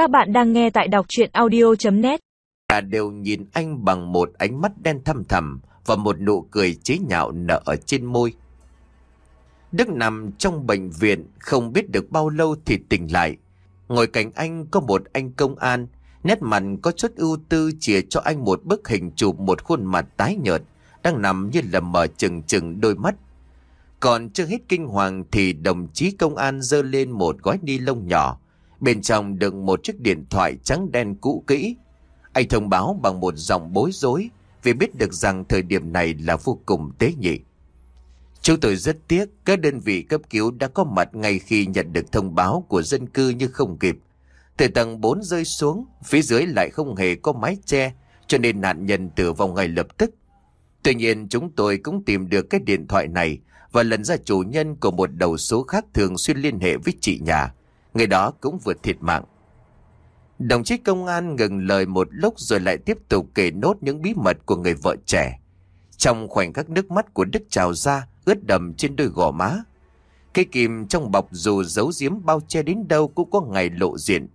Các bạn đang nghe tại đọc chuyện audio.net Cả đều nhìn anh bằng một ánh mắt đen thăm thầm và một nụ cười chế nhạo nở ở trên môi. Đức nằm trong bệnh viện không biết được bao lâu thì tỉnh lại. Ngồi cạnh anh có một anh công an, nét mặt có chút ưu tư chìa cho anh một bức hình chụp một khuôn mặt tái nhợt, đang nằm như lầm mở chừng chừng đôi mắt. Còn chưa hết kinh hoàng thì đồng chí công an dơ lên một gói ni lông nhỏ, bên trong đựng một chiếc điện thoại trắng đen cũ kỹ. Anh thông báo bằng một giọng bối rối vì biết được rằng thời điểm này là vô cùng tế nhị. Chúng tôi rất tiếc các đơn vị cấp cứu đã có mặt ngay khi nhận được thông báo của dân cư như không kịp. Từ tầng 4 rơi xuống, phía dưới lại không hề có mái che, cho nên nạn nhân tử vong ngay lập tức. Tuy nhiên chúng tôi cũng tìm được cái điện thoại này và lần ra chủ nhân của một đầu số khác thường xuyên liên hệ với chị nhà. Người đó cũng vừa thiệt mạng. Đồng chí công an ngừng lời một lúc rồi lại tiếp tục kể nốt những bí mật của người vợ trẻ. Trong khoảnh khắc nước mắt của Đức trào ra, ướt đầm trên đôi gò má. Cây kìm trong bọc dù giấu giếm bao che đến đâu cũng có ngày lộ diện.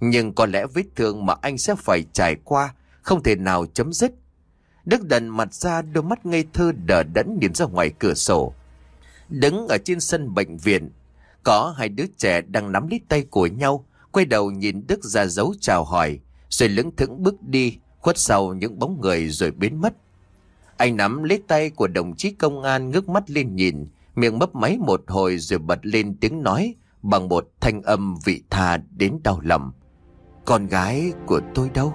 Nhưng có lẽ vết thương mà anh sẽ phải trải qua không thể nào chấm dứt. Đức đần mặt ra đôi mắt ngây thơ đờ đẫn nhìn ra ngoài cửa sổ. Đứng ở trên sân bệnh viện, có hai đứa trẻ đang nắm lấy tay của nhau, quay đầu nhìn Đức ra dấu chào hỏi, rồi lững thững bước đi, khuất sau những bóng người rồi biến mất. Anh nắm lấy tay của đồng chí công an ngước mắt lên nhìn, miệng mấp máy một hồi rồi bật lên tiếng nói bằng một thanh âm vị tha đến đau lòng. Con gái của tôi đâu?